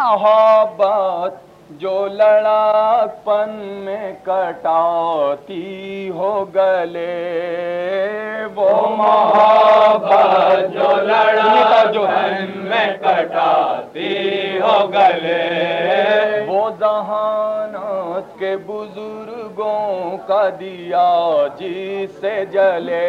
محبت جو لڑا پن میں کٹاتی ہو گلے وہ محبت جو لڑا جو پن میں کٹاتی ہو گلے وہ ذہانت کے بزرگوں کا دیا جس سے جلے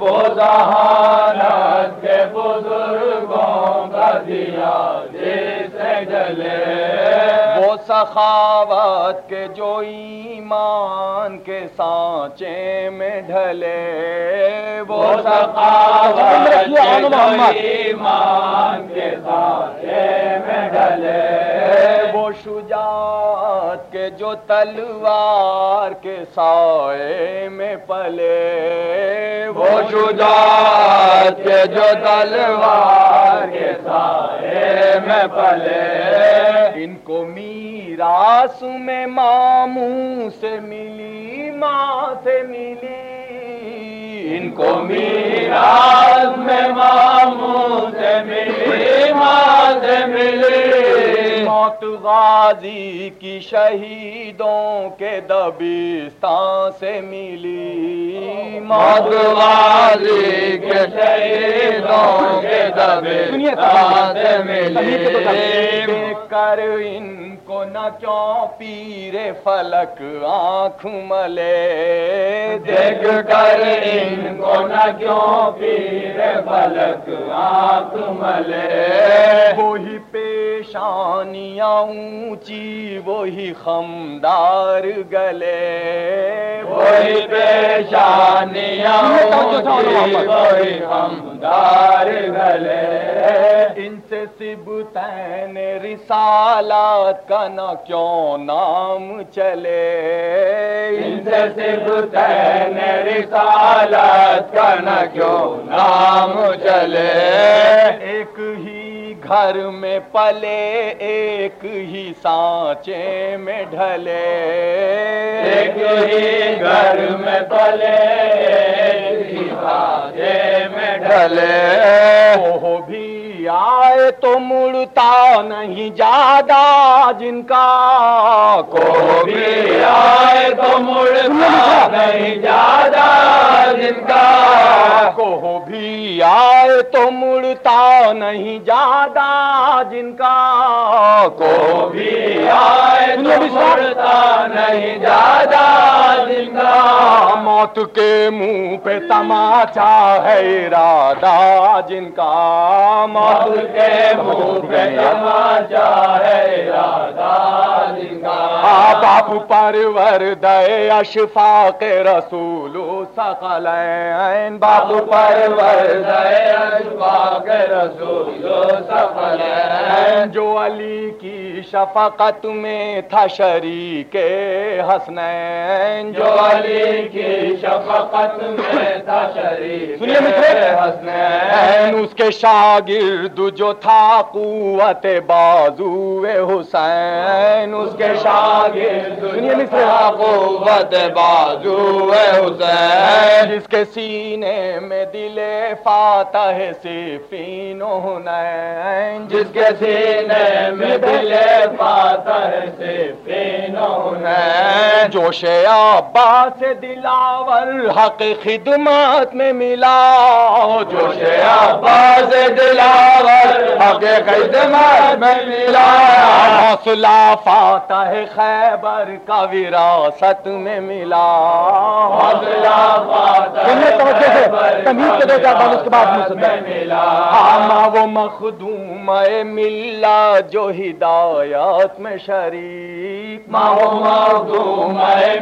وہ ذہانت کے بزرگوں کا دیا جس وہ سخاوت کے جو ایمان کے سانچے میں ڈھلے وہ سخاوت کے جو ایمان کے سانچے تلوار کے سائے میں پلے۔ وہ شجاعت کے جو تلوار کے سائے میں پلے۔ ان کو میراث میں ماموں سے ملی، ماں سے ملی۔ ان کو میراث میں ماموں سے ملی، ماں موت غازی کی شہیدوں کے دبستان سے ملی موت. غازی کے شہیدوں کے دبستان سے ملی کر ان کو نہ کیوں پیرے فلک آنکھ ملے. دیکھ کر ان کو نہ کیوں پیرے فلک آنکھ ملے. وہی پیشانیاں اونچی وہی خمدار گلے وہی پیشانیاں اونچی وہی خمدار گلے ان سے سبتین رسالات کا نہ کیوں نام چلے ان سے سبتین رسالات کا نہ کیوں نام چلے ایک ہی گھر میں پلے ایک ہی سانچے میں ڈھلے۔ ایک ہی گھر میں پلے ایک ہی سانچے ڈھلے۔ وہ بھی آئے تو مڑتا نہیں جادا جن کا۔ کو بھی آئے تو مڑتا نہیں جادا جن کا۔ کو بھی آئے تو مڑتا نہیں جادا جن کا۔ کو بھی آئے تو مڑتا نہیں جادا جن کا۔ موت کے منہ پہ تماچا ہے ارادہ جن کا موت کے منہ پہ تماچا ہے ارادہ جن کا باپ پرور دے اشفاق رسول سقلین باپ پرور دے اشفاق رسول سقلین۔ جو علی کی شفقت میں تھا شریک حسنین۔ جو علی کی شفقت میں تھا شریک سنیے حسنین اس کے شاگرد جو تھا قوت بازو حسین اس کے شاگرد تھا قوت بازو حسین۔ جس کے سینے میں دل فاتح صفین حنین۔ جس کے سینے میں دل فاتح صفین حنین۔ جوش عباس دلاور حق خدمات میں ملا جوش عباس دلاور حق خدمات میں ملا۔ حوصلہ فاتح خیبر کا وراثت میں ملا حوصلہ وہ مخدوم ملا جو ہدایات میں شریک۔ ماں مخدوم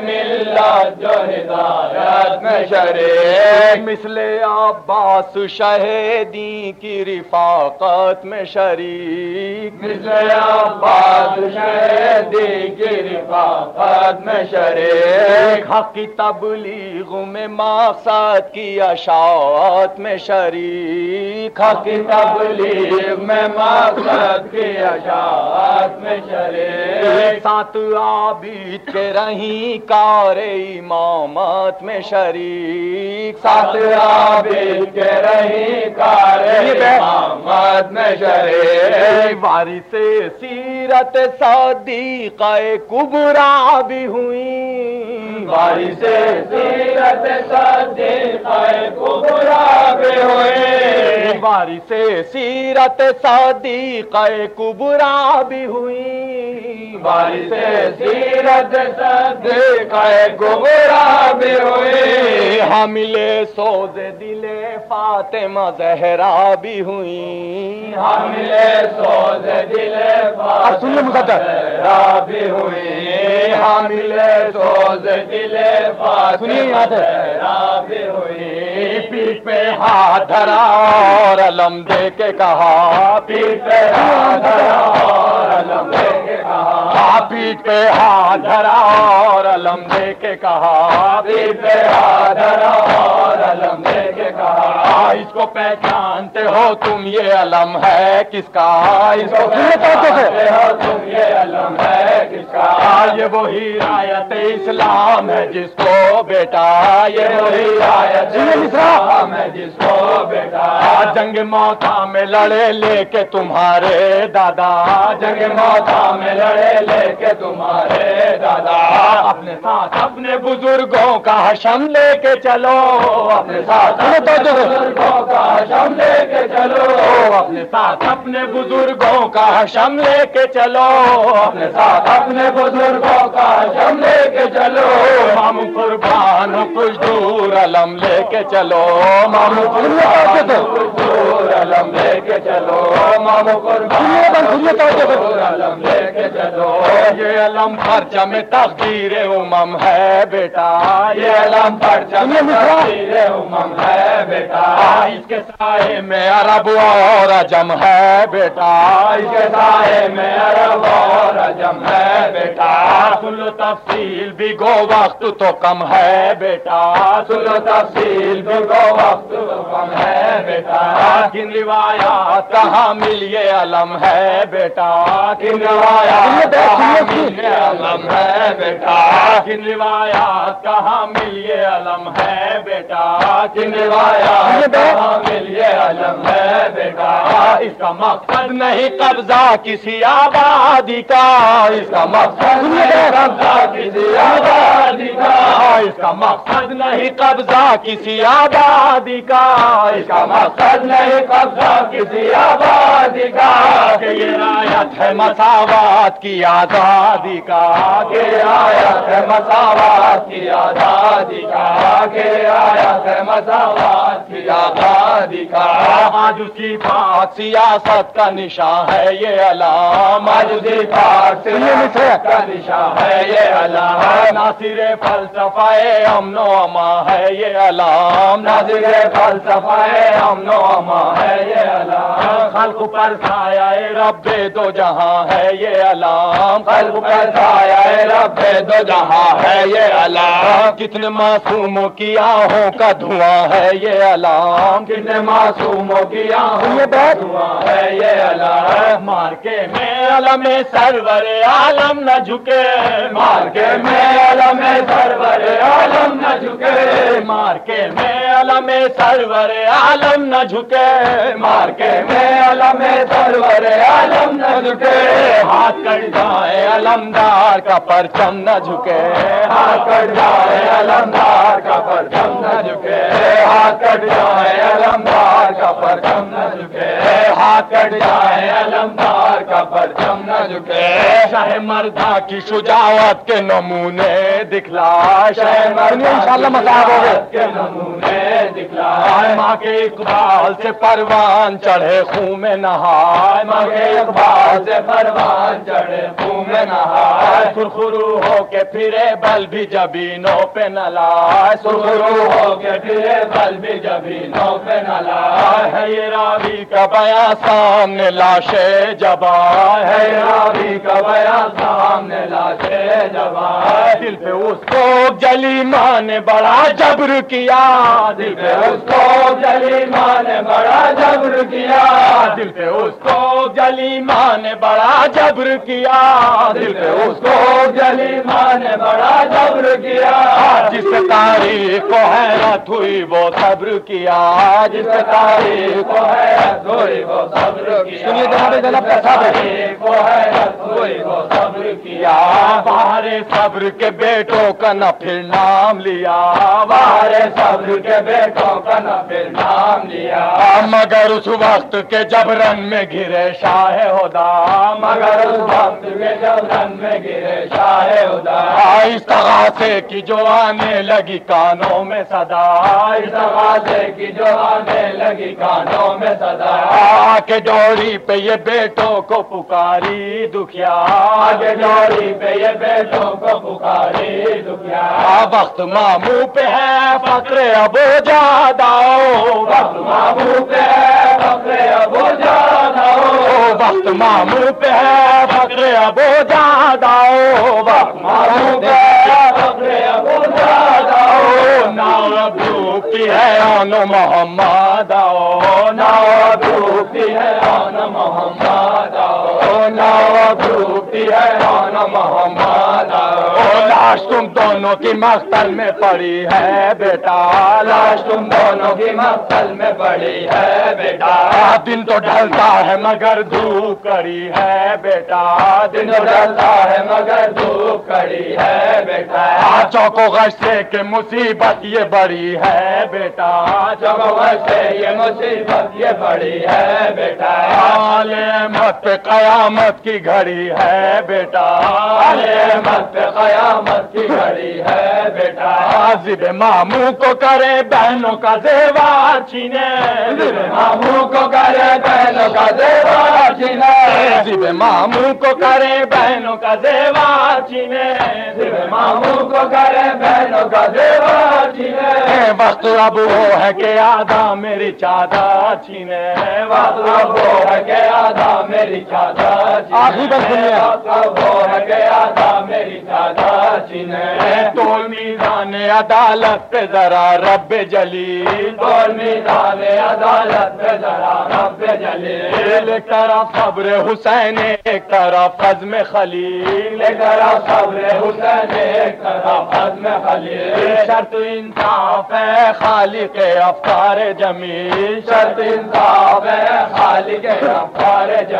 ملا جو ہدایات میں شریک۔ مثل عباس شہیدی کی رفاقت میں شریک۔ مثل عباس شہیدی کی رفاقت میں شریک۔ حق کی تبلیغ میں مقصد کی اشاعت میں شریک حق تبلیغ میں مقصد کی اشاعت میں شریک۔ سات عابد کے رہی کار امامت میں شریک۔ سات عابد کے رہی کار وارث سیرت صدیقہ کبرا بھی ہوئی۔ وارث سیرت صدیقہ کبرا بھی ہوئی۔ وارث سیرت صدیقہ کبرا بھی ہوئی۔ وارث سیرت صدیقہ کبرا بھی ہوئی حامل سوز دل فاطمہ زہرا بھی ہوئی۔ حامل سوز دل فاطمہ زہرا بھی ہوئی حامل سوز دل فاطمہ زہرا بھی ہوئی پیٹ پہ ہاتھ دھرا اور علم دے کے کہا۔ پیٹ پہ ہاتھ پیٹ پہ ہاتھ دھرا اور علم دے کے کہا پیٹ پہ ہاتھ دھرا اور علم دے کے کہا اس کو پہچانتے ہو تم یہ علم ہے کس کا؟ اس کو پہچانتے ہو تم یہ علم ہے یہ وہی رایت اسلام ہے جس کو بیٹا یہ وہی رایت اسلام ہے جس کو بیٹا۔ جنگ موتا میں لڑے لے کے تمہارے دادا۔ جنگ موتا میں لڑے لے کے تمہارے دادا۔ اپنے ساتھ اپنے بزرگوں کا حشم لے کے چلو۔ اپنے ساتھ اپنے بزرگوں کا حشم لے کے چلو۔ اپنے ساتھ اپنے بزرگوں کا حشم لے کے چلو۔ اپنے ساتھ اپنے بزرگوں کا جم لے کے چلو ہم قربان کچھ دور علم لے کے چلو ہم قربان کچھ دور علم لے کے چلو یہ علم پرچم تقدیر امم ہے بیٹا یہ علم پرچم تقدیر امم ہے بیٹا اس کے سائے میں عرب اور عجم ہے بیٹا اس کے سائے میں عرب اور عجم ہے بیٹا سن لو تفصیل بھی گو وقت تو کم ہے بیٹا سن لو تفصیل بھی گو وقت تو کم ہے بیٹا کن روایات کہاں مل یہ علم ہے بیٹا علم ہے بیٹا؟ کن روایات کہاں مل یہ علم ہے بیٹا؟ کن روایات کہاں مل یہ علم ہے بیٹا؟ اس کا مقصد نہیں قبضہ کسی آبادی کا اس کا مقصد نہیں قبضہ کسی آبادی کا اس کا مقصد نہیں قبضہ کسی آبادی کا اس کا مقصد نہیں قبضہ کسی آبادی کا کہ یہ رایت ہے مساوات کی آزادی کا کہ ہے مساوات کی آزادی کا کہ آیت ہے مساوات کی آزادی کا۔ آج اسی بات سیاست کا نشان ہے یہ علام آج اسی بات سیاست کا نشان ہے یہ علام ناصر فلسفہ امن و اما ہے یہ علام ناصر فلسفہ امن و اما ہے یہ علام۔ خلق پر سایہ رب دو جہاں ہے یہ علام۔ خلق پر سایہ رب دو جہاں ہے یہ علام۔ کتنے معصوموں کی آہوں کا دھواں ہے یہ علام۔ کتنے معصوموں کی آہوں کا دھواں ہے یہ علام۔ مار کے میں علم سرور عالم نہ جھکے۔ مار کے میں علم سرور عالم نہ جھکے۔ مار کے میں علم سرور عالم نہ جھکے مار کے میں علم سرور عالم نہ جھکے۔ ہاتھ کٹ جائے علمدار کا پرچم نہ جھکے۔ ہاتھ کٹ جائے علمدار کا پرچم نہ جھکے۔ ہاتھ کٹ جائے علمدار کا پرچم نہ جھکے۔ ہاتھ کٹ جائے علمدار کا پرچم نہ جھکے۔ شاہ مردہ کی شجاعت کے نمونے دکھلا۔ شاہ مردہ ان شاء اللہ کے نمونے دکھلا ماں کے اقبال سے پروان چڑھے خون میں نہائے ماں کے اقبال سے پروان چڑھے خون میں نہائے سرخرو ہو کے پھرے بل بھی جبینوں پہ نہ لائے سرخرو ہو کے پھرے بل بھی جبینوں پہ نہ لائے ہے یہ راوی کا بیان سامنے لاشے جبا۔ ہے خرابی کا بیا سامنے لاشے جوان دل پہ اس کو جلی ماں نے بڑا جبر کیا۔ دل پہ اس کو جلی ماں نے بڑا جبر کیا دل پہ اس کو جلی ماں نے بڑا جبر کیا دل پہ اس کو جلی ماں نے بڑا جبر کیا جس تاریخ کو حیرت ہوئی وہ صبر کیا جس تاریخ کو حیرت ہوئی وہ صبر کیا سنیے جناب جناب کا صبر کو حیرت ہوئی وہ صبر کیا باہر صبر کے بیٹوں کا نہ پھر نام لیا باہر صبر کے بیٹوں کا نہ پھر نام لیا مگر اس وقت کے جب رن میں گرے شاہ ہدا مگر اس وقت کے جب رن میں گرے شاہ ہدا اس تغاثے کی جو آنے لگی کانوں میں صدا۔ اس تغاثے کی جو آنے لگی کانوں میں صدا۔ کے ڈوری پہ یہ بیٹوں کو پکاری دکھیا۔ کے ڈوری پہ یہ بیٹوں کو پکاری دکھیا۔ وقت مامو پہ ہے فکر ابو جادا۔ وقت مامو پہ ہے فکر ابو جادا۔ وقت مامو پہ ہے فکر ابو جادا۔ وقت مامو پہ ہے جادا ناؤ ہے آن محمد آؤ نا کی ہے آن محمد آؤ نا کی ہے آن محمد آؤ لاش تم دونوں کی مختل میں پڑی ہے بیٹا لاش تم دونوں کی مختل میں پڑی ہے بیٹا دن تو ڈھلتا ہے مگر دھوپ کڑی ہے بیٹا دن تو ڈھلتا ہے مگر دھوپ کڑی ہے بیٹا چوکو غصے کے مصیبت یہ بڑی ہے بیٹا چوکو غصے یہ مصیبت یہ بڑی ہے بیٹا مت پہ قیامت کی گھڑی ہے بیٹا۔ مت قیامت کی گھڑی ہے بیٹا۔ ضب ماموں کو کرے بہنوں کا زیوار چھینے ضب ماموں کو کرے بہنوں کا زیوار چھینے ضب ماموں کو کرے بہنوں کا زیوار چھینے ضب ماموں کو کرے بہنوں کا زیوار چھینے وقت اب وہ ہے کہ آدھا میری چادر چھینے وقت اب وہ ہے کہ آدھا میری آخری سنیے وقت اب وہ ہے کہ آدھا میری چادر چھینے تول میزان عدالت پہ ذرا رب جلی تول میزان عدالت پہ ذرا رب جلیل۔ ایک طرف صبر حسین ایک طرف عزم خلیل۔ ایک طرف صبر حسین ایک طرف عزم خلیل۔ شرط انصاف ہے خالق افکار جمیل۔ شرط انصاف ہے خالق افکار جمیل۔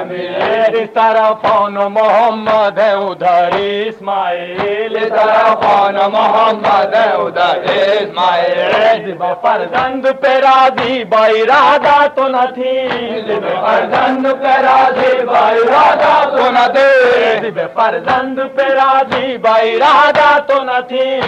طرف محمد ہے ادھر اسماعیل اس طرف محمد ہے ادھر اسماعیل۔ فرزند پہ راضی بائی رادا تو نہ تھی۔ فرزند پہ راضی بائی رادا تو نہ تھی۔ فرزند پہ راضی بائی رادا تو نہ تھی۔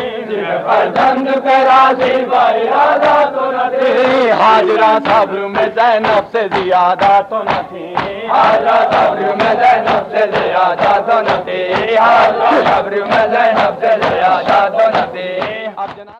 فرزند پہ راضی بائی رادا تو نہ تھی۔ حاجرہ صبر میں زینب سے زیادہ تو نہ تھی۔ حالا قبر میں زینب سے لیا جا دو نتی حالا قبر میں زینب سے لیا جا دو نتی